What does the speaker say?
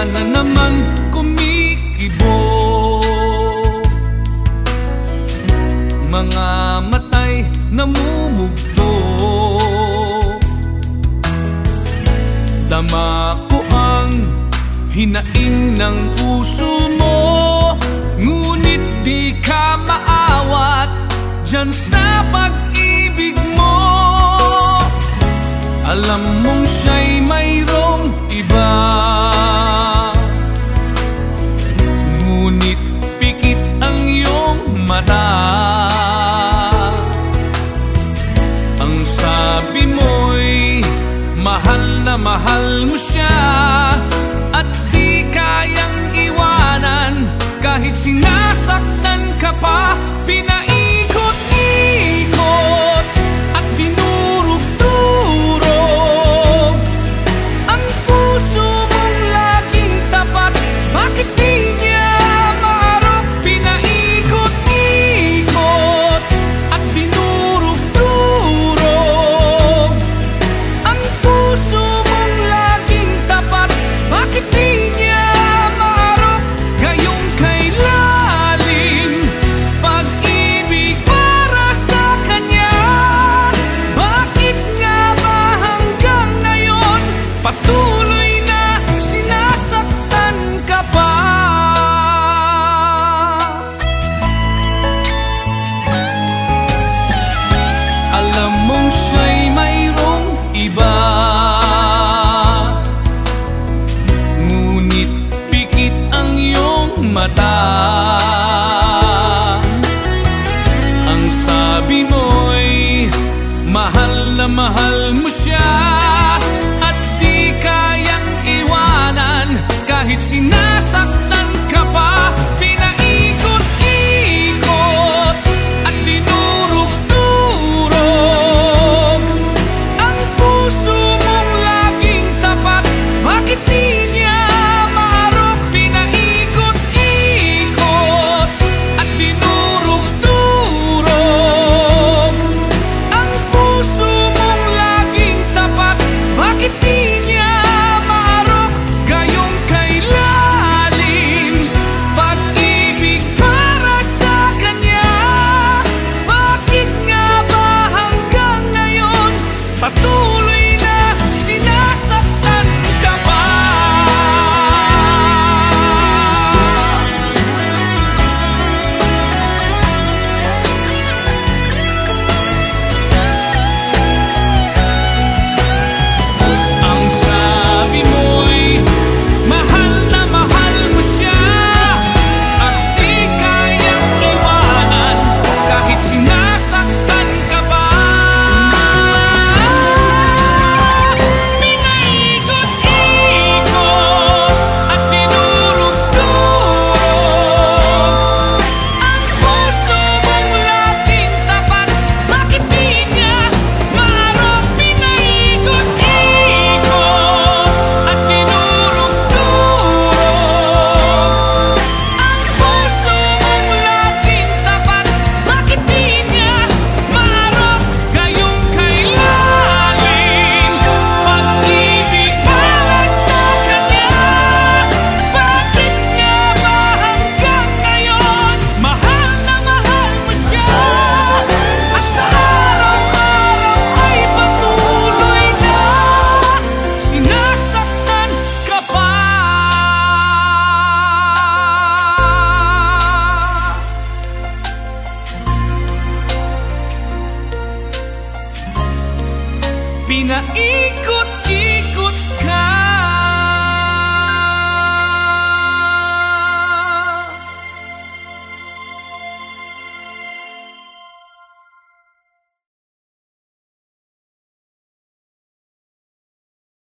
ka na naman kumikibo. Mga matay namumugto Dama ko ang hinaing ng puso mo. Ngunit di ka maawat dyan sa pag-ibig mo. Alam mong siya'y mayroon. mahal mo siya At di kayang iwanan. Kahit sinasaktan ka pa Pinag- mata. Ang sabi mo'y mahal na mahal mo siya At di kayang iwanan kahit sinasaktan びない呼吸